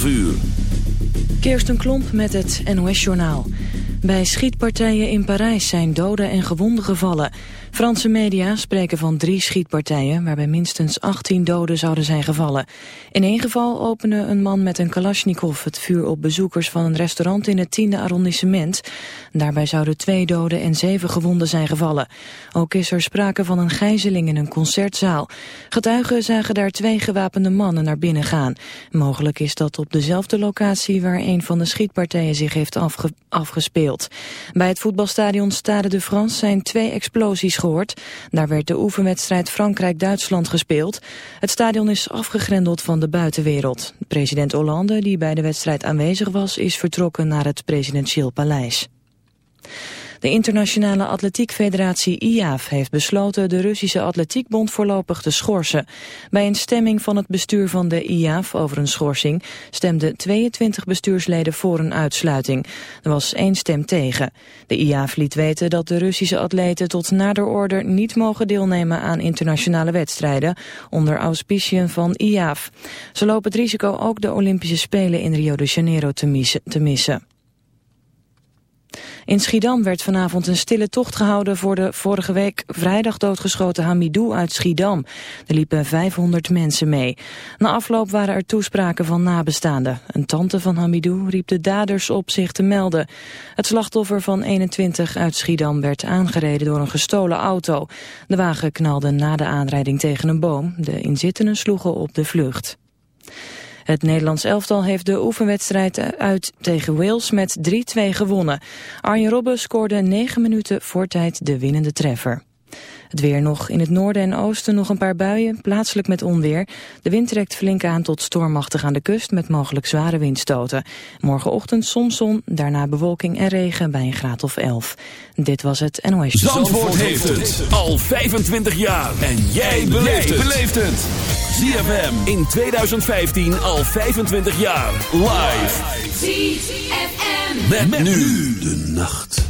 12 uur. Kirsten Klomp met het NOS-journaal. Bij schietpartijen in Parijs zijn doden en gewonden gevallen. Franse media spreken van drie schietpartijen... waarbij minstens 18 doden zouden zijn gevallen. In één geval opende een man met een kalasjnikov het vuur op bezoekers... van een restaurant in het tiende arrondissement. Daarbij zouden twee doden en zeven gewonden zijn gevallen. Ook is er sprake van een gijzeling in een concertzaal. Getuigen zagen daar twee gewapende mannen naar binnen gaan. Mogelijk is dat op dezelfde locatie... waar een van de schietpartijen zich heeft afgespeeld. Bij het voetbalstadion Stade de France zijn twee explosies gehoord. Daar werd de oefenwedstrijd Frankrijk-Duitsland gespeeld. Het stadion is afgegrendeld van de buitenwereld. President Hollande, die bij de wedstrijd aanwezig was, is vertrokken naar het presidentieel paleis. De internationale atletiekfederatie IAAF heeft besloten de Russische atletiekbond voorlopig te schorsen. Bij een stemming van het bestuur van de IAAF over een schorsing stemden 22 bestuursleden voor een uitsluiting. Er was één stem tegen. De IAAF liet weten dat de Russische atleten tot nader order niet mogen deelnemen aan internationale wedstrijden onder auspiciën van IAAF. Ze lopen het risico ook de Olympische Spelen in Rio de Janeiro te missen. In Schiedam werd vanavond een stille tocht gehouden voor de vorige week vrijdag doodgeschoten Hamidou uit Schiedam. Er liepen 500 mensen mee. Na afloop waren er toespraken van nabestaanden. Een tante van Hamidou riep de daders op zich te melden. Het slachtoffer van 21 uit Schiedam werd aangereden door een gestolen auto. De wagen knalde na de aanrijding tegen een boom. De inzittenden sloegen op de vlucht. Het Nederlands elftal heeft de oefenwedstrijd uit tegen Wales met 3-2 gewonnen. Arjen Robben scoorde 9 minuten voor tijd de winnende treffer. Het weer nog. In het noorden en oosten nog een paar buien, plaatselijk met onweer. De wind trekt flink aan tot stormachtig aan de kust met mogelijk zware windstoten. Morgenochtend soms zon, daarna bewolking en regen bij een graad of 11. Dit was het NOS. Zandvoort, heeft het al 25 jaar. En jij beleeft het. ZFM in 2015 al 25 jaar. Live. ZFM. met nu de nacht.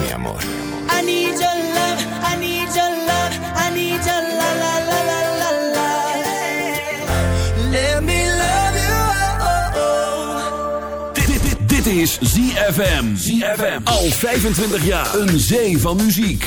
mi amor. I need your love, I need love, I need your la la la la. Let me love you, oh, oh, oh. Dit, dit, dit is ZFM. ZFM. Al 25 jaar. Een zee van muziek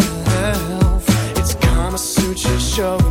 show.